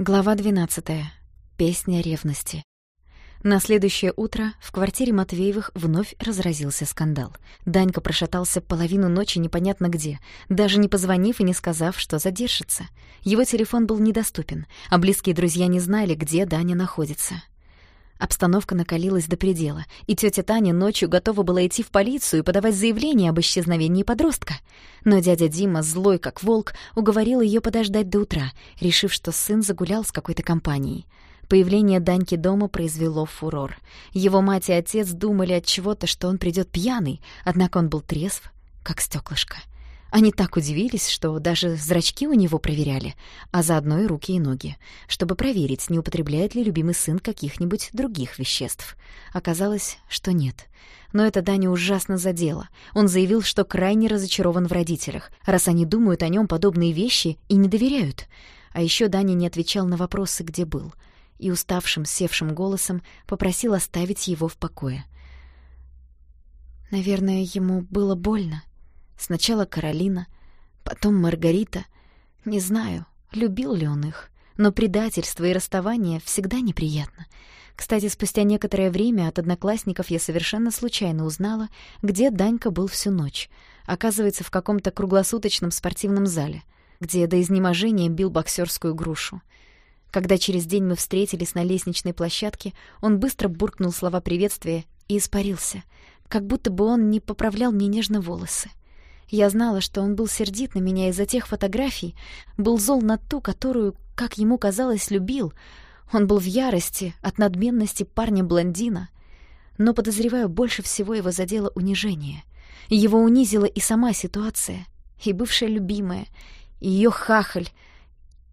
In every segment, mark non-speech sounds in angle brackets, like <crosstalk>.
Глава 12. Песня ревности. На следующее утро в квартире Матвеевых вновь разразился скандал. Данька прошатался половину ночи непонятно где, даже не позвонив и не сказав, что задержится. Его телефон был недоступен, а близкие друзья не знали, где Даня находится. Обстановка накалилась до предела, и тетя Таня ночью готова была идти в полицию и подавать заявление об исчезновении подростка. Но дядя Дима, злой как волк, уговорил ее подождать до утра, решив, что сын загулял с какой-то компанией. Появление Даньки дома произвело фурор. Его мать и отец думали от чего-то, что он придет пьяный, однако он был трезв, как стеклышко. Они так удивились, что даже зрачки у него проверяли, а заодно и руки и ноги, чтобы проверить, не употребляет ли любимый сын каких-нибудь других веществ. Оказалось, что нет. Но это Даня ужасно задело. Он заявил, что крайне разочарован в родителях, раз они думают о нем подобные вещи и не доверяют. А еще Даня не отвечал на вопросы, где был, и уставшим, севшим голосом попросил оставить его в покое. Наверное, ему было больно. Сначала Каролина, потом Маргарита. Не знаю, любил ли он их, но предательство и расставание всегда неприятно. Кстати, спустя некоторое время от одноклассников я совершенно случайно узнала, где Данька был всю ночь. Оказывается, в каком-то круглосуточном спортивном зале, где до изнеможения бил боксерскую грушу. Когда через день мы встретились на лестничной площадке, он быстро буркнул слова приветствия и испарился, как будто бы он не поправлял мне нежно волосы. Я знала, что он был сердит на меня из-за тех фотографий, был зол на ту, которую, как ему казалось, любил. Он был в ярости от надменности парня-блондина. Но, подозреваю, больше всего его задело унижение. Его унизила и сама ситуация, и бывшая любимая, и ее хахаль,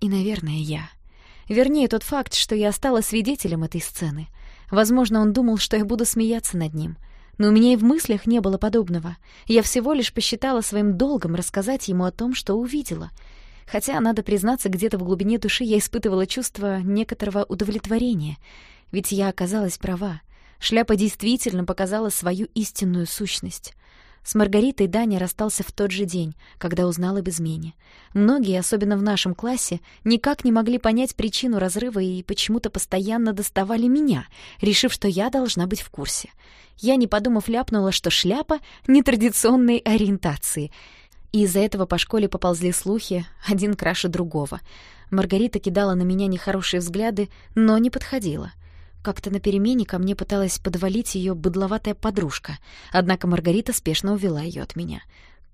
и, наверное, я. Вернее, тот факт, что я стала свидетелем этой сцены. Возможно, он думал, что я буду смеяться над ним — но у меня и в мыслях не было подобного. Я всего лишь посчитала своим долгом рассказать ему о том, что увидела. Хотя, надо признаться, где-то в глубине души я испытывала чувство некоторого удовлетворения. Ведь я оказалась права. Шляпа действительно показала свою истинную сущность. С Маргаритой Даня расстался в тот же день, когда узнал об измене. Многие, особенно в нашем классе, никак не могли понять причину разрыва и почему-то постоянно доставали меня, решив, что я должна быть в курсе. Я, не подумав, ляпнула, что шляпа нетрадиционной ориентации. И из-за этого по школе поползли слухи, один краше другого. Маргарита кидала на меня нехорошие взгляды, но не подходила — как-то на перемене ко мне пыталась подвалить ее быдловатая подружка, однако Маргарита спешно увела ее от меня.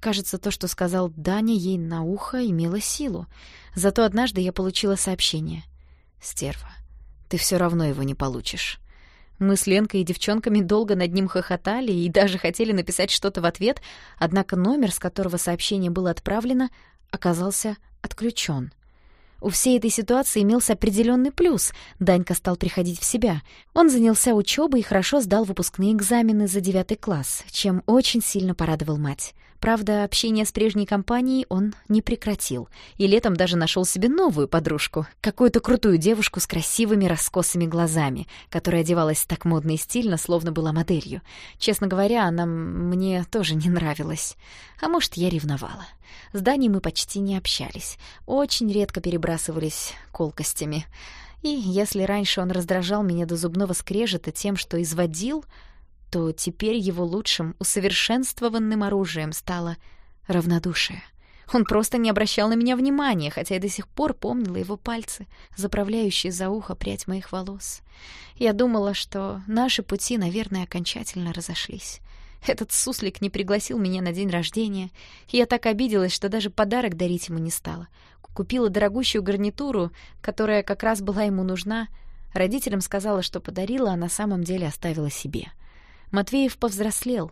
Кажется, то, что сказал Даня, ей на ухо имело силу. Зато однажды я получила сообщение. «Стерва, ты все равно его не получишь». Мы с Ленкой и девчонками долго над ним хохотали и даже хотели написать что-то в ответ, однако номер, с которого сообщение было отправлено, оказался отключен. У всей этой ситуации имелся определенный плюс. Данька стал приходить в себя. Он занялся учебой и хорошо сдал выпускные экзамены за девятый класс, чем очень сильно порадовал мать. Правда, общение с прежней компанией он не прекратил, и летом даже нашел себе новую подружку, какую-то крутую девушку с красивыми раскосыми глазами, которая одевалась так модно и стильно, словно была моделью. Честно говоря, она мне тоже не нравилась. А может, я ревновала. С Даней мы почти не общались, очень редко перебрасывались колкостями. И если раньше он раздражал меня до зубного скрежета тем, что изводил, то теперь его лучшим, усовершенствованным оружием стало равнодушие. Он просто не обращал на меня внимания, хотя я до сих пор помнила его пальцы, заправляющие за ухо прядь моих волос. Я думала, что наши пути, наверное, окончательно разошлись. Этот суслик не пригласил меня на день рождения, и я так обиделась, что даже подарок дарить ему не стала. Купила дорогущую гарнитуру, которая как раз была ему нужна. Родителям сказала, что подарила, а на самом деле оставила себе. Матвеев повзрослел,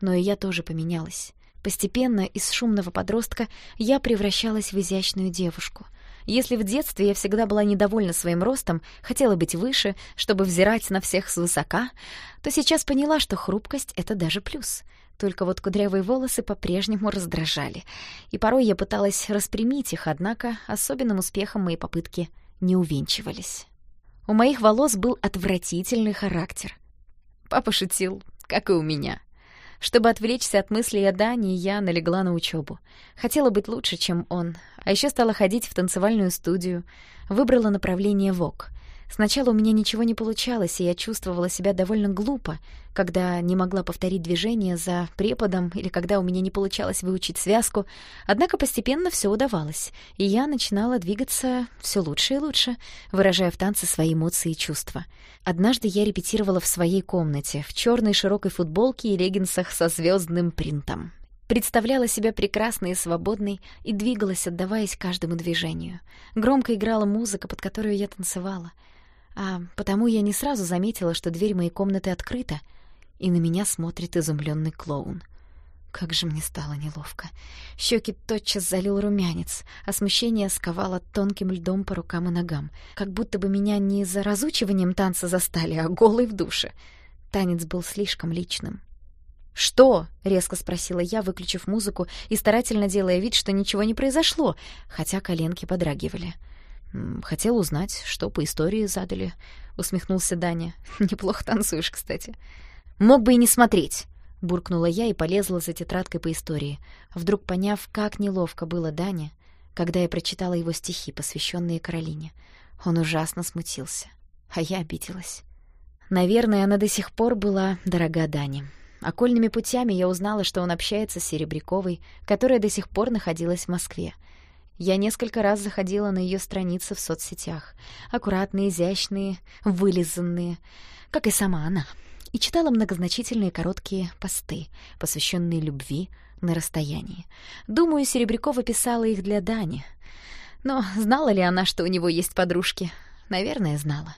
но и я тоже поменялась. Постепенно из шумного подростка я превращалась в изящную девушку. Если в детстве я всегда была недовольна своим ростом, хотела быть выше, чтобы взирать на всех свысока, то сейчас поняла, что хрупкость — это даже плюс. Только вот кудрявые волосы по-прежнему раздражали, и порой я пыталась распрямить их, однако особенным успехом мои попытки не увенчивались. У моих волос был отвратительный характер — Папа шутил, как и у меня. Чтобы отвлечься от мыслей о Дани, я налегла на учебу. Хотела быть лучше, чем он. А еще стала ходить в танцевальную студию. Выбрала направление ВОК. Сначала у меня ничего не получалось, и я чувствовала себя довольно глупо, когда не могла повторить движение за преподом или когда у меня не получалось выучить связку. Однако постепенно все удавалось, и я начинала двигаться все лучше и лучше, выражая в танце свои эмоции и чувства. Однажды я репетировала в своей комнате, в черной широкой футболке и леггинсах со звездным принтом. Представляла себя прекрасной и свободной и двигалась, отдаваясь каждому движению. Громко играла музыка, под которую я танцевала — а потому я не сразу заметила, что дверь моей комнаты открыта, и на меня смотрит изумленный клоун. Как же мне стало неловко. Щеки тотчас залил румянец, а смущение сковало тонким льдом по рукам и ногам, как будто бы меня не за разучиванием танца застали, а голой в душе. Танец был слишком личным. «Что?» — резко спросила я, выключив музыку и старательно делая вид, что ничего не произошло, хотя коленки подрагивали. «Хотел узнать, что по истории задали», — усмехнулся Даня. <laughs> «Неплохо танцуешь, кстати». «Мог бы и не смотреть», — буркнула я и полезла за тетрадкой по истории, вдруг поняв, как неловко было Дане, когда я прочитала его стихи, посвященные Каролине. Он ужасно смутился, а я обиделась. Наверное, она до сих пор была дорога Дане. Окольными путями я узнала, что он общается с Серебряковой, которая до сих пор находилась в Москве — я несколько раз заходила на ее страницы в соцсетях. Аккуратные, изящные, вылизанные, как и сама она. И читала многозначительные короткие посты, посвященные любви на расстоянии. Думаю, Серебрякова писала их для Дани. Но знала ли она, что у него есть подружки? Наверное, знала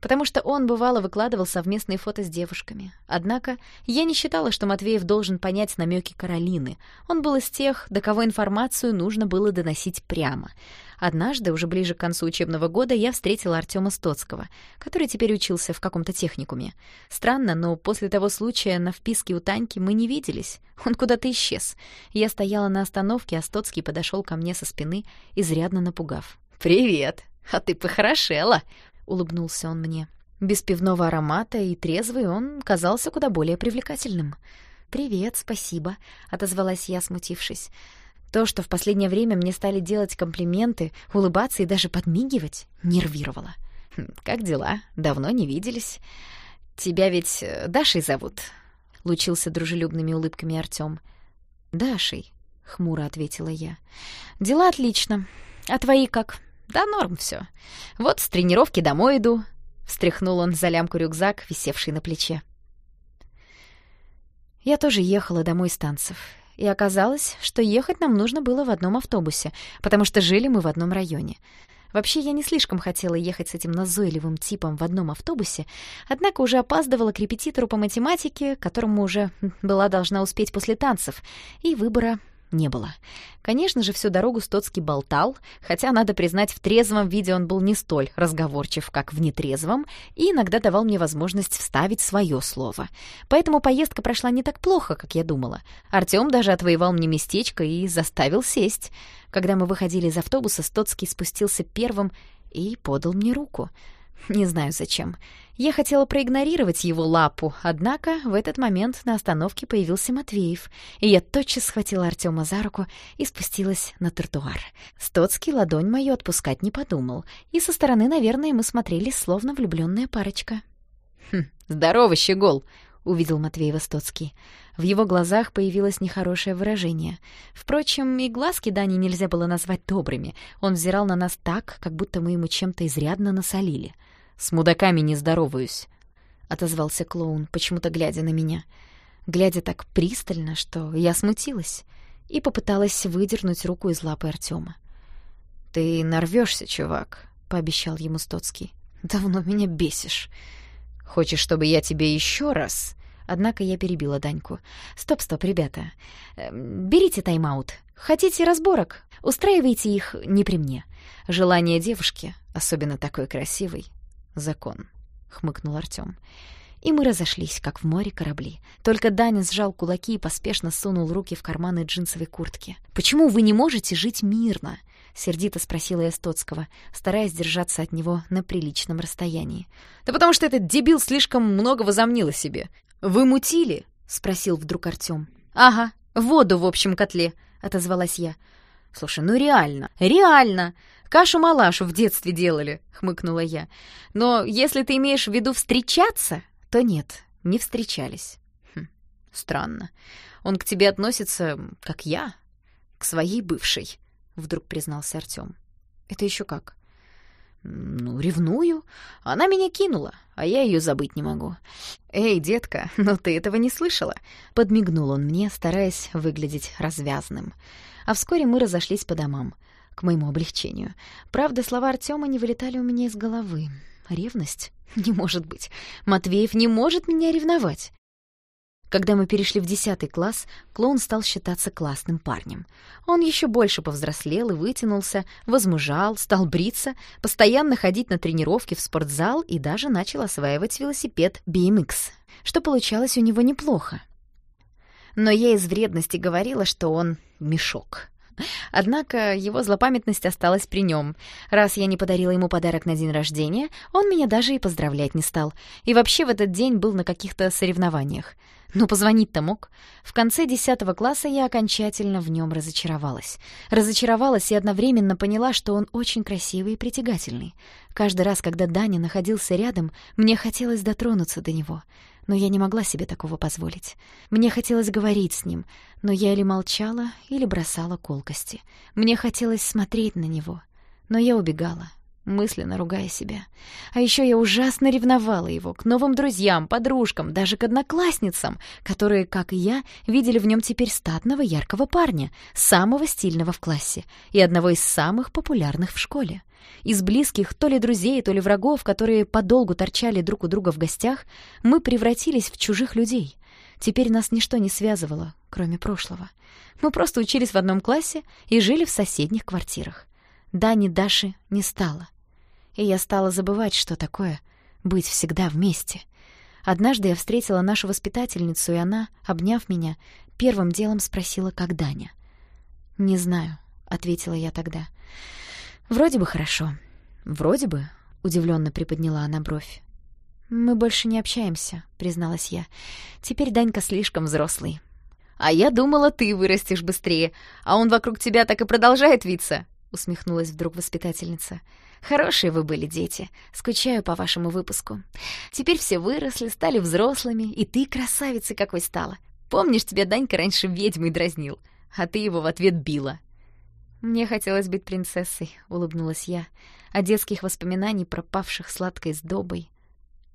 потому что он, бывало, выкладывал совместные фото с девушками. Однако я не считала, что Матвеев должен понять намеки Каролины. Он был из тех, до кого информацию нужно было доносить прямо. Однажды, уже ближе к концу учебного года, я встретила Артема Стоцкого, который теперь учился в каком-то техникуме. Странно, но после того случая на вписке у Таньки мы не виделись. Он куда-то исчез. Я стояла на остановке, а Стоцкий подошел ко мне со спины, изрядно напугав. «Привет! А ты похорошела!» — улыбнулся он мне. Без пивного аромата и трезвый он казался куда более привлекательным. «Привет, спасибо», — отозвалась я, смутившись. То, что в последнее время мне стали делать комплименты, улыбаться и даже подмигивать, нервировало. «Хм, «Как дела? Давно не виделись. Тебя ведь э, Дашей зовут?» — лучился дружелюбными улыбками Артём. «Дашей», — хмуро ответила я. «Дела отлично. А твои как?» «Да норм все. Вот с тренировки домой иду», — встряхнул он за лямку рюкзак, висевший на плече. Я тоже ехала домой с танцев. И оказалось, что ехать нам нужно было в одном автобусе, потому что жили мы в одном районе. Вообще, я не слишком хотела ехать с этим назойливым типом в одном автобусе, однако уже опаздывала к репетитору по математике, которому уже была должна успеть после танцев, и выбора не было. Конечно же, всю дорогу Стоцкий болтал, хотя, надо признать, в трезвом виде он был не столь разговорчив, как в нетрезвом, и иногда давал мне возможность вставить свое слово. Поэтому поездка прошла не так плохо, как я думала. Артём даже отвоевал мне местечко и заставил сесть. Когда мы выходили из автобуса, Стоцкий спустился первым и подал мне руку. Не знаю зачем. Я хотела проигнорировать его лапу, однако в этот момент на остановке появился Матвеев, и я тотчас схватила Артема за руку и спустилась на тротуар. Стоцкий ладонь мою отпускать не подумал, и со стороны, наверное, мы смотрели словно влюбленная парочка. «Хм, здорово, щегол!» — увидел Матвеева Стоцкий. В его глазах появилось нехорошее выражение. Впрочем, и глазки Дани нельзя было назвать добрыми. Он взирал на нас так, как будто мы ему чем-то изрядно насолили. «С мудаками не здороваюсь», — отозвался клоун, почему-то глядя на меня. Глядя так пристально, что я смутилась и попыталась выдернуть руку из лапы Артема. «Ты нарвешься, чувак», — пообещал ему Стоцкий. «Давно меня бесишь. Хочешь, чтобы я тебе еще раз...» Однако я перебила Даньку. «Стоп-стоп, ребята. Эм, берите тайм-аут. Хотите разборок? Устраивайте их не при мне. Желание девушки, особенно такой красивой, закон», — хмыкнул Артём. И мы разошлись, как в море корабли. Только Даня сжал кулаки и поспешно сунул руки в карманы джинсовой куртки. «Почему вы не можете жить мирно?» — сердито спросила я Стоцкого, стараясь держаться от него на приличном расстоянии. «Да потому что этот дебил слишком много возомнил о себе. Вы мутили, — спросил вдруг Артём. «Ага, воду в общем котле», — отозвалась я. «Слушай, ну реально, реально! Кашу-малашу в детстве делали», — хмыкнула я. «Но если ты имеешь в виду встречаться, то нет, не встречались». Хм, странно. Он к тебе относится, как я, к своей бывшей», — вдруг признался Артём. «Это еще как?» «Ну, ревную. Она меня кинула, а я ее забыть не могу». «Эй, детка, <laughs> ну ты этого не слышала?» Подмигнул он мне, стараясь выглядеть развязным. А вскоре мы разошлись по домам, к моему облегчению. Правда, слова Артема не вылетали у меня из головы. Ревность? <laughs> Не может быть. Матвеев не может меня ревновать. Когда мы перешли в десятый класс, клоун стал считаться классным парнем. Он еще больше повзрослел и вытянулся, возмужал, стал бриться, постоянно ходить на тренировки в спортзал и даже начал осваивать велосипед BMX, что получалось у него неплохо. Но я из вредности говорила, что он мешок. Однако его злопамятность осталась при нем. Раз я не подарила ему подарок на день рождения, он меня даже и поздравлять не стал. И вообще в этот день был на каких-то соревнованиях. Но позвонить-то мог. В конце десятого класса я окончательно в нем разочаровалась. Разочаровалась и одновременно поняла, что он очень красивый и притягательный. Каждый раз, когда Даня находился рядом, мне хотелось дотронуться до него. Но я не могла себе такого позволить. Мне хотелось говорить с ним, но я или молчала, или бросала колкости. Мне хотелось смотреть на него, но я убегала, мысленно ругая себя. А еще я ужасно ревновала его к новым друзьям, подружкам, даже к одноклассницам, которые, как и я, видели в нем теперь статного яркого парня, самого стильного в классе и одного из самых популярных в школе. Из близких, то ли друзей, то ли врагов, которые подолгу торчали друг у друга в гостях, мы превратились в чужих людей. Теперь нас ничто не связывало, кроме прошлого. Мы просто учились в одном классе и жили в соседних квартирах. Дани Даши не стало и я стала забывать, что такое быть всегда вместе. Однажды я встретила нашу воспитательницу, и она, обняв меня, первым делом спросила, как Даня. «Не знаю», — ответила я тогда. «Вроде бы хорошо». «Вроде бы», — удивленно приподняла она бровь. «Мы больше не общаемся», — призналась я. «Теперь Данька слишком взрослый». «А я думала, ты вырастешь быстрее, а он вокруг тебя так и продолжает виться», — усмехнулась вдруг воспитательница. Хорошие вы были дети. Скучаю по вашему выпуску. Теперь все выросли, стали взрослыми, и ты красавицей какой стала. Помнишь, тебя Данька раньше ведьмой дразнил, а ты его в ответ била. Мне хотелось быть принцессой, улыбнулась я. О детских воспоминаний, пропавших сладкой сдобой,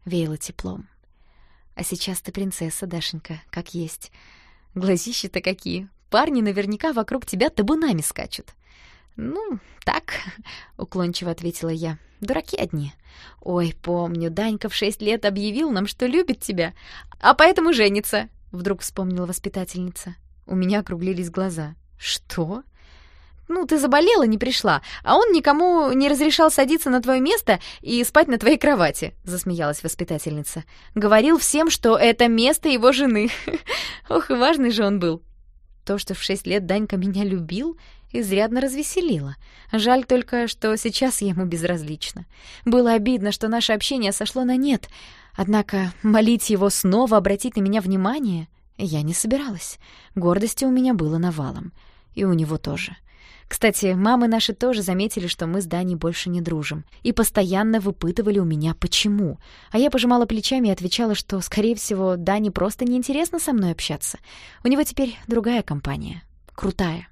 веяло теплом. А сейчас ты принцесса, Дашенька, как есть. Глазища-то какие. Парни наверняка вокруг тебя табунами скачут. «Ну, так», — уклончиво ответила я. «Дураки одни». «Ой, помню, Данька в шесть лет объявил нам, что любит тебя, а поэтому женится», — вдруг вспомнила воспитательница. У меня округлились глаза. «Что?» «Ну, ты заболела, не пришла, а он никому не разрешал садиться на твое место и спать на твоей кровати», — засмеялась воспитательница. «Говорил всем, что это место его жены. <laughs> Ох, и важный же он был». То, что в шесть лет Данька меня любил, изрядно развеселило. Жаль только, что сейчас ему безразлично. Было обидно, что наше общение сошло на нет, однако молить его снова обратить на меня внимание я не собиралась. Гордости у меня было навалом. И у него тоже. Кстати, мамы наши тоже заметили, что мы с Даней больше не дружим, и постоянно выпытывали у меня, почему. А я пожимала плечами и отвечала, что, скорее всего, Дане просто неинтересно со мной общаться. У него теперь другая компания. Крутая.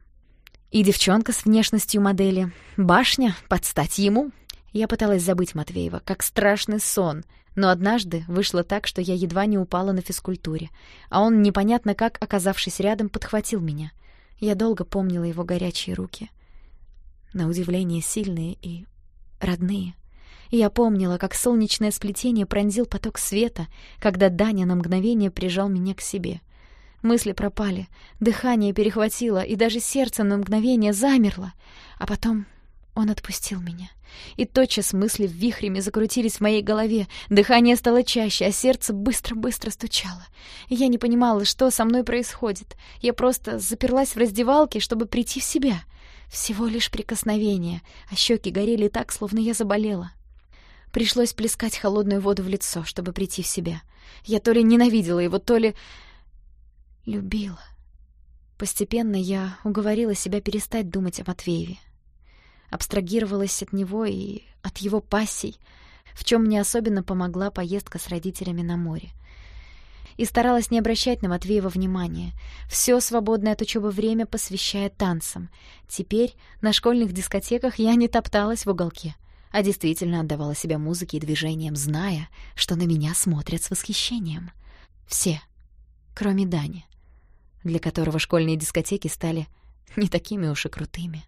И девчонка с внешностью модели. Башня под стать ему. Я пыталась забыть Матвеева, как страшный сон. Но однажды вышло так, что я едва не упала на физкультуре. А он, непонятно как, оказавшись рядом, подхватил меня. Я долго помнила его горячие руки. На удивление сильные и родные. Я помнила, как солнечное сплетение пронзил поток света, когда Даня на мгновение прижал меня к себе — Мысли пропали, дыхание перехватило, и даже сердце на мгновение замерло. А потом он отпустил меня. И тотчас мысли вихрями закрутились в моей голове, дыхание стало чаще, а сердце быстро-быстро стучало. Я не понимала, что со мной происходит. Я просто заперлась в раздевалке, чтобы прийти в себя. Всего лишь прикосновение, а щеки горели так, словно я заболела. Пришлось плескать холодную воду в лицо, чтобы прийти в себя. Я то ли ненавидела его, то ли... Любила. Постепенно я уговорила себя перестать думать о Матвееве. Абстрагировалась от него и от его пассий, в чем мне особенно помогла поездка с родителями на море. И старалась не обращать на Матвеева внимания, все свободное от учебы время посвящая танцам. Теперь на школьных дискотеках я не топталась в уголке, а действительно отдавала себя музыке и движениям, зная, что на меня смотрят с восхищением. Все, кроме Дани, для которого школьные дискотеки стали не такими уж и крутыми.